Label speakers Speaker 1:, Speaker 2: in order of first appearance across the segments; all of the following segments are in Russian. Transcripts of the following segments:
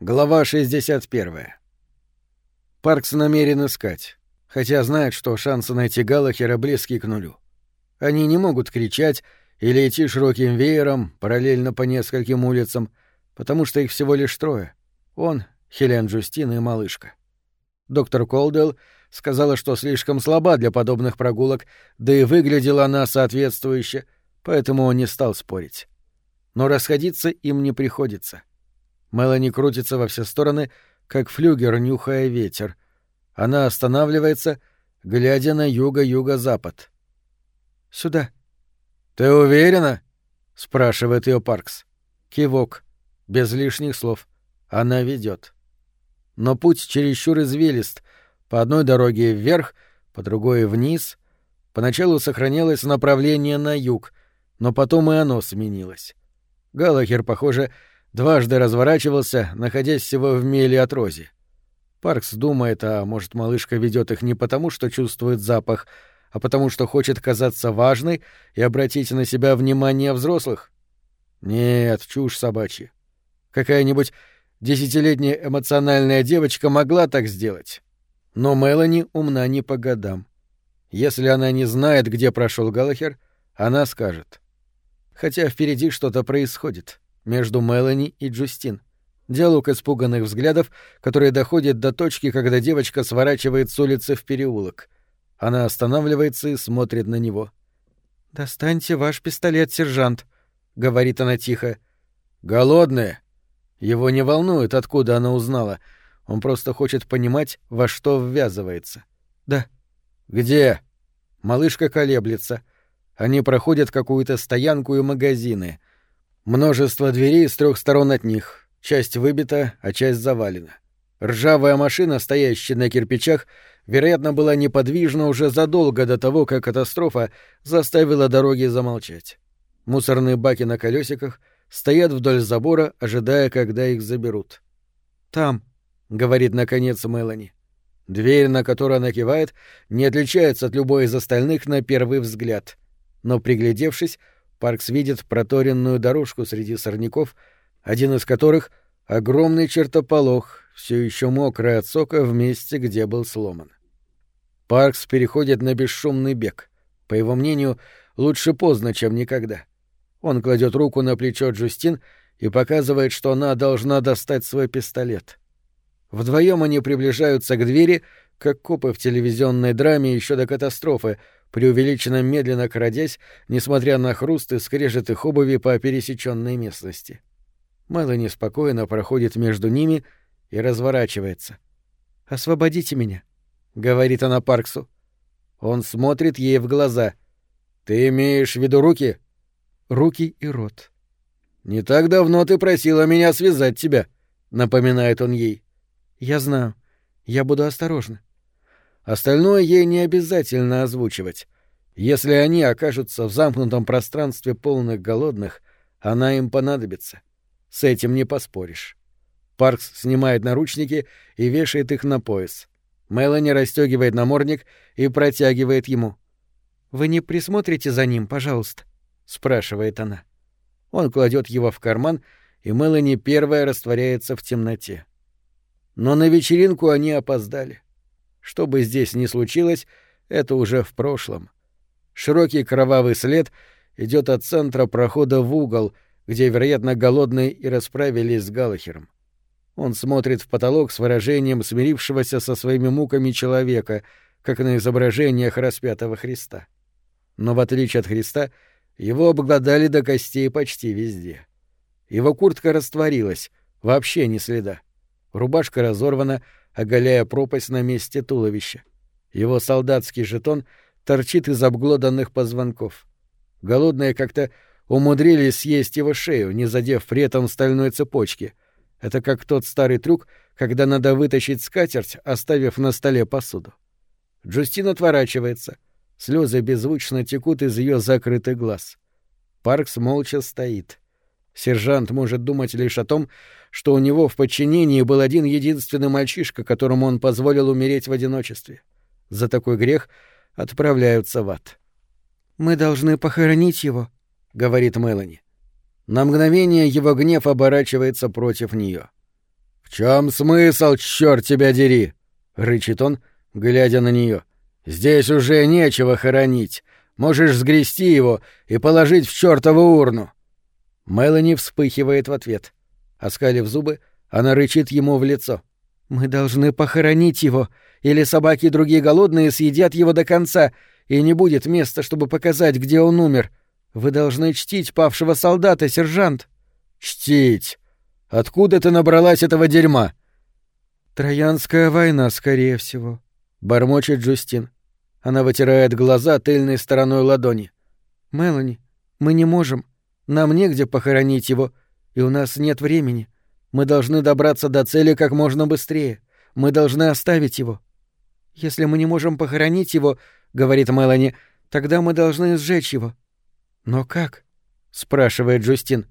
Speaker 1: Глава 61. Паркс намерен искать, хотя знает, что шансы найти Галлахера близки к нулю. Они не могут кричать или идти широким веером параллельно по нескольким улицам, потому что их всего лишь трое. Он, Хелен Джустин и малышка. Доктор Колдел сказала, что слишком слаба для подобных прогулок, да и выглядела она соответствующе, поэтому он не стал спорить. Но расходиться им не приходится. Мелани крутится во все стороны, как флюгер, нюхая ветер. Она останавливается, глядя на юго-юго-запад. «Сюда». «Ты уверена?» — спрашивает ее Паркс. Кивок. Без лишних слов. Она ведет. Но путь чересчур извилист. По одной дороге вверх, по другой вниз. Поначалу сохранялось направление на юг, но потом и оно сменилось. Галахер, похоже, дважды разворачивался, находясь всего в миле от Рози. Паркс думает, а может, малышка ведет их не потому, что чувствует запах, а потому что хочет казаться важной и обратить на себя внимание взрослых? Нет, чушь собачья. Какая-нибудь десятилетняя эмоциональная девочка могла так сделать. Но Мелани умна не по годам. Если она не знает, где прошел Галахер, она скажет. Хотя впереди что-то происходит между Мелани и Джустин. Диалог испуганных взглядов, который доходит до точки, когда девочка сворачивает с улицы в переулок. Она останавливается и смотрит на него. «Достаньте ваш пистолет, сержант», — говорит она тихо. «Голодная?» Его не волнует, откуда она узнала. Он просто хочет понимать, во что ввязывается. «Да». «Где?» Малышка колеблется. Они проходят какую-то стоянку и магазины. Множество дверей с трех сторон от них. Часть выбита, а часть завалена. Ржавая машина, стоящая на кирпичах, вероятно, была неподвижна уже задолго до того, как катастрофа заставила дороги замолчать. Мусорные баки на колесиках стоят вдоль забора, ожидая, когда их заберут. «Там», — говорит наконец Мелани. Дверь, на которую она кивает, не отличается от любой из остальных на первый взгляд. Но, приглядевшись, Паркс видит проторенную дорожку среди сорняков, один из которых — огромный чертополох, все еще мокрый от сока в месте, где был сломан. Паркс переходит на бесшумный бег. По его мнению, лучше поздно, чем никогда. Он кладет руку на плечо Джустин и показывает, что она должна достать свой пистолет. Вдвоем они приближаются к двери, как копы в телевизионной драме еще до катастрофы, преувеличенно медленно крадясь, несмотря на хруст и скрежет их обуви по пересеченной местности. Мелани спокойно проходит между ними и разворачивается. «Освободите меня», — говорит она Парксу. Он смотрит ей в глаза. «Ты имеешь в виду руки?» «Руки и рот». «Не так давно ты просила меня связать тебя», — напоминает он ей. «Я знаю. Я буду осторожна. Остальное ей не обязательно озвучивать. Если они окажутся в замкнутом пространстве полных голодных, она им понадобится. С этим не поспоришь. Паркс снимает наручники и вешает их на пояс. Мелани расстегивает намордник и протягивает ему. «Вы не присмотрите за ним, пожалуйста?» — спрашивает она. Он кладет его в карман, и Мелани первая растворяется в темноте. Но на вечеринку они опоздали. Что бы здесь ни случилось, это уже в прошлом. Широкий кровавый след идет от центра прохода в угол, где, вероятно, голодные и расправились с Галахером. Он смотрит в потолок с выражением смирившегося со своими муками человека, как на изображениях распятого Христа. Но в отличие от Христа, его обглодали до костей почти везде. Его куртка растворилась, вообще ни следа. Рубашка разорвана, оголяя пропасть на месте туловища. Его солдатский жетон торчит из обглоданных позвонков. Голодные как-то умудрились съесть его шею, не задев при этом стальной цепочки. Это как тот старый трюк, когда надо вытащить скатерть, оставив на столе посуду. Джустин отворачивается. Слезы беззвучно текут из ее закрытых глаз. Паркс молча стоит. Сержант может думать лишь о том, что у него в подчинении был один единственный мальчишка, которому он позволил умереть в одиночестве. За такой грех отправляются в ад. «Мы должны похоронить его», — говорит Мелани. На мгновение его гнев оборачивается против нее. «В чем смысл, черт тебя дери?» — рычит он, глядя на нее. «Здесь уже нечего хоронить. Можешь сгрести его и положить в чертову урну». Мелани вспыхивает в ответ. Оскалив зубы, она рычит ему в лицо. «Мы должны похоронить его, или собаки и другие голодные съедят его до конца, и не будет места, чтобы показать, где он умер. Вы должны чтить павшего солдата, сержант». «Чтить? Откуда ты набралась этого дерьма?»
Speaker 2: «Троянская война, скорее всего», — бормочет Джустин.
Speaker 1: Она вытирает глаза тыльной стороной ладони.
Speaker 2: «Мелани, мы не можем. Нам негде похоронить его, и у нас нет времени. Мы должны добраться до цели как можно быстрее. Мы должны оставить его. Если мы не можем похоронить его, — говорит Мелани, — тогда мы должны сжечь его. Но как? — спрашивает Джустин.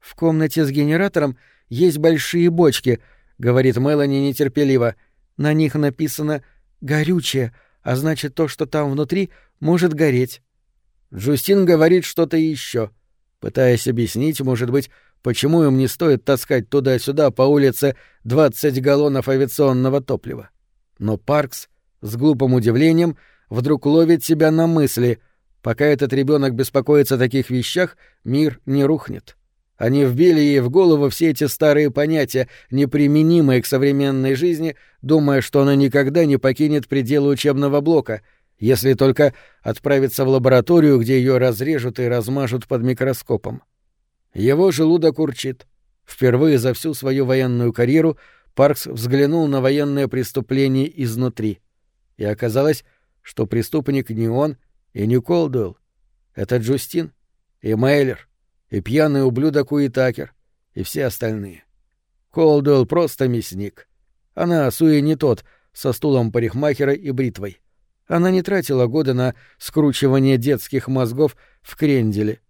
Speaker 2: В комнате с генератором есть большие бочки, — говорит Мелани нетерпеливо. На них написано «горючее», а значит, то, что там внутри, может гореть.
Speaker 1: Джустин говорит что-то еще, пытаясь объяснить, может быть, почему им не стоит таскать туда-сюда по улице 20 галлонов авиационного топлива. Но Паркс с глупым удивлением вдруг ловит себя на мысли, пока этот ребенок беспокоится о таких вещах, мир не рухнет. Они вбили ей в голову все эти старые понятия, неприменимые к современной жизни, думая, что она никогда не покинет пределы учебного блока, если только отправится в лабораторию, где ее разрежут и размажут под микроскопом. Его желудок урчит. Впервые за всю свою военную карьеру Паркс взглянул на военное преступление изнутри. И оказалось, что преступник не он и не Колдуэлл. Это Джустин и Мейлер — и пьяный ублюдок Уитакер, и все остальные. Колдуэлл просто мясник. Она Суи не тот, со стулом парикмахера и бритвой. Она не тратила годы на скручивание детских мозгов в кренделе.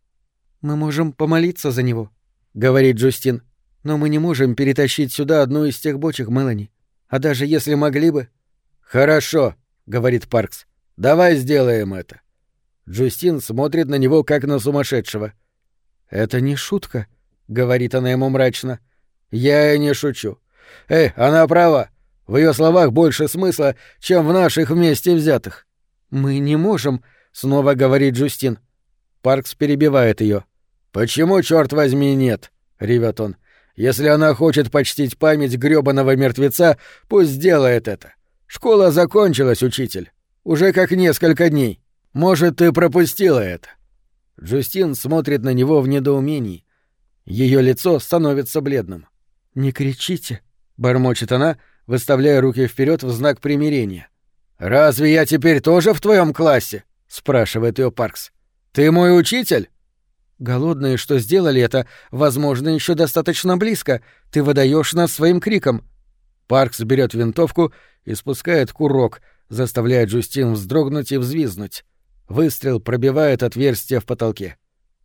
Speaker 2: «Мы можем помолиться за него», —
Speaker 1: говорит Джустин.
Speaker 2: «Но мы не можем перетащить сюда одну из тех бочек, Мелани. А даже если могли бы...»
Speaker 1: «Хорошо», — говорит Паркс. «Давай сделаем это». Джустин смотрит на него, как на сумасшедшего — «Это не шутка», — говорит она ему мрачно. «Я не шучу. Эй, она права. В ее словах больше смысла, чем в наших вместе взятых».
Speaker 2: «Мы не можем», — снова говорит Джустин.
Speaker 1: Паркс перебивает ее. «Почему, черт возьми, нет?» — ревет он. «Если она хочет почтить память грёбаного мертвеца, пусть сделает это. Школа закончилась, учитель. Уже как несколько дней. Может, ты пропустила это?» Джустин смотрит на него в недоумении. Ее лицо становится бледным.
Speaker 2: «Не кричите», —
Speaker 1: бормочет она, выставляя руки вперед в знак примирения. «Разве я теперь тоже в твоем классе?» — спрашивает ее Паркс. «Ты мой учитель?»
Speaker 2: «Голодные, что сделали это, возможно, еще достаточно близко. Ты выдаешь нас своим криком».
Speaker 1: Паркс берет винтовку и спускает курок, заставляя Джустин вздрогнуть и взвизнуть. Выстрел пробивает отверстие в потолке.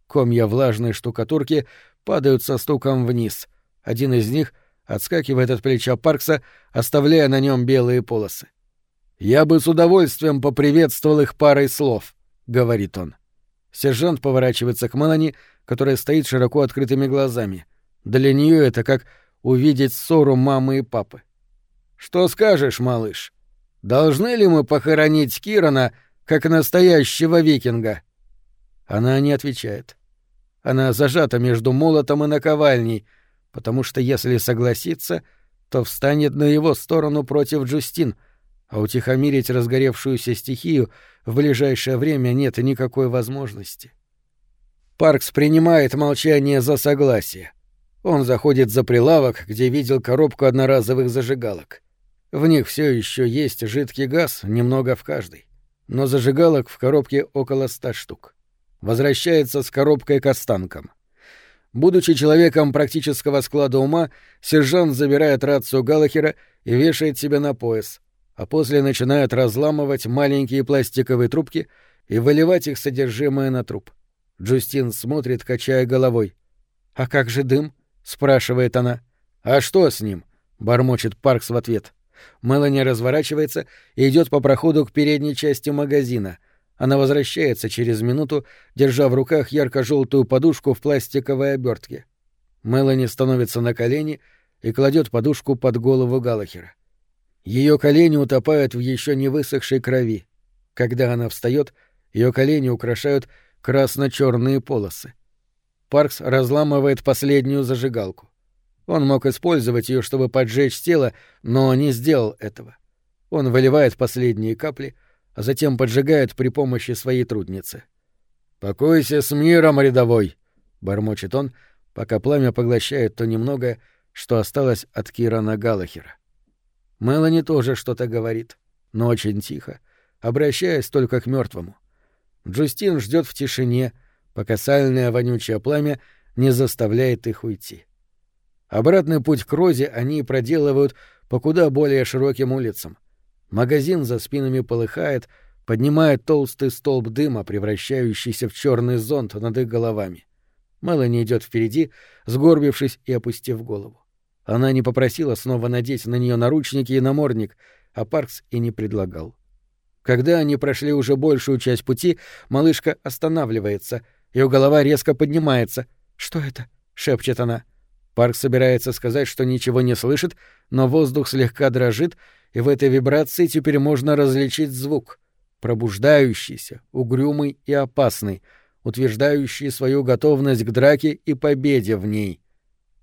Speaker 1: Комья влажной штукатурки падают со стуком вниз. Один из них отскакивает от плеча Паркса, оставляя на нем белые полосы. «Я бы с удовольствием поприветствовал их парой слов», — говорит он. Сержант поворачивается к Мелани, которая стоит широко открытыми глазами. Для нее это как увидеть ссору мамы и папы. «Что скажешь, малыш? Должны ли мы похоронить Кирана как настоящего викинга. Она не отвечает. Она зажата между молотом и наковальней, потому что если согласится, то встанет на его сторону против Джустин, а утихомирить разгоревшуюся стихию в ближайшее время нет никакой возможности. Паркс принимает молчание за согласие. Он заходит за прилавок, где видел коробку одноразовых зажигалок. В них все еще есть жидкий газ, немного в каждой но зажигалок в коробке около ста штук. Возвращается с коробкой к останкам. Будучи человеком практического склада ума, сержант забирает рацию Галлахера и вешает себе на пояс, а после начинает разламывать маленькие пластиковые трубки и выливать их содержимое на труп. Джустин смотрит, качая головой. «А как же дым?» — спрашивает она. «А что с ним?» — бормочет Паркс в ответ. Мелани разворачивается и идет по проходу к передней части магазина. Она возвращается через минуту, держа в руках ярко-желтую подушку в пластиковой обертке. Мелани становится на колени и кладет подушку под голову Галахера. Ее колени утопают в еще не высохшей крови. Когда она встает, ее колени украшают красно-черные полосы. Паркс разламывает последнюю зажигалку. Он мог использовать ее, чтобы поджечь тело, но не сделал этого. Он выливает последние капли, а затем поджигает при помощи своей трудницы. «Покойся с миром, рядовой!» — бормочет он, пока пламя поглощает то немногое, что осталось от Кирана Галахера. Мелани тоже что-то говорит, но очень тихо, обращаясь только к мертвому. Джустин ждет в тишине, пока сальное вонючее пламя не заставляет их уйти. Обратный путь к Розе они проделывают по куда более широким улицам. Магазин за спинами полыхает, поднимает толстый столб дыма, превращающийся в черный зонт над их головами. Мелани идет впереди, сгорбившись и опустив голову. Она не попросила снова надеть на нее наручники и намордник, а Паркс и не предлагал. Когда они прошли уже большую часть пути, малышка останавливается, ее голова резко поднимается. «Что это?» — шепчет она. Парк собирается сказать, что ничего не слышит, но воздух слегка дрожит, и в этой вибрации теперь можно различить звук. Пробуждающийся, угрюмый и опасный, утверждающий свою готовность к драке и победе в ней.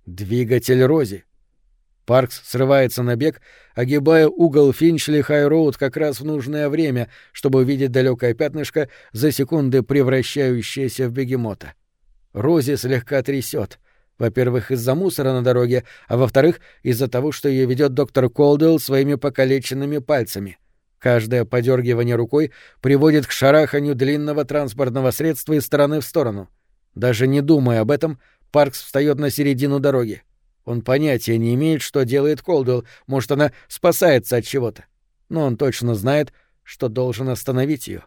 Speaker 1: Двигатель Рози. Паркс срывается на бег, огибая угол Финчли Хай-Роуд как раз в нужное время, чтобы увидеть далекое пятнышко, за секунды превращающееся в бегемота. Рози слегка трясет. Во-первых, из-за мусора на дороге, а во-вторых, из-за того, что ее ведет доктор Колдуэлл своими покалеченными пальцами. Каждое подергивание рукой приводит к шараханию длинного транспортного средства из стороны в сторону. Даже не думая об этом, Паркс встает на середину дороги. Он понятия не имеет, что делает Колдуэлл, может, она спасается от чего-то. Но он точно знает, что должен остановить ее.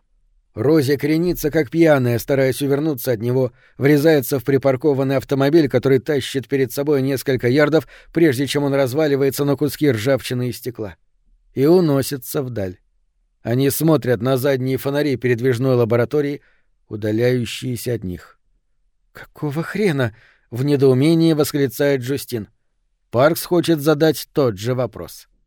Speaker 1: Рози кренится, как пьяная, стараясь увернуться от него, врезается в припаркованный автомобиль, который тащит перед собой несколько ярдов, прежде чем он разваливается на куски ржавчины и стекла. И уносится вдаль. Они смотрят на задние фонари передвижной лаборатории, удаляющиеся от них. «Какого хрена?» — в недоумении восклицает Джустин. Паркс хочет задать тот же вопрос. —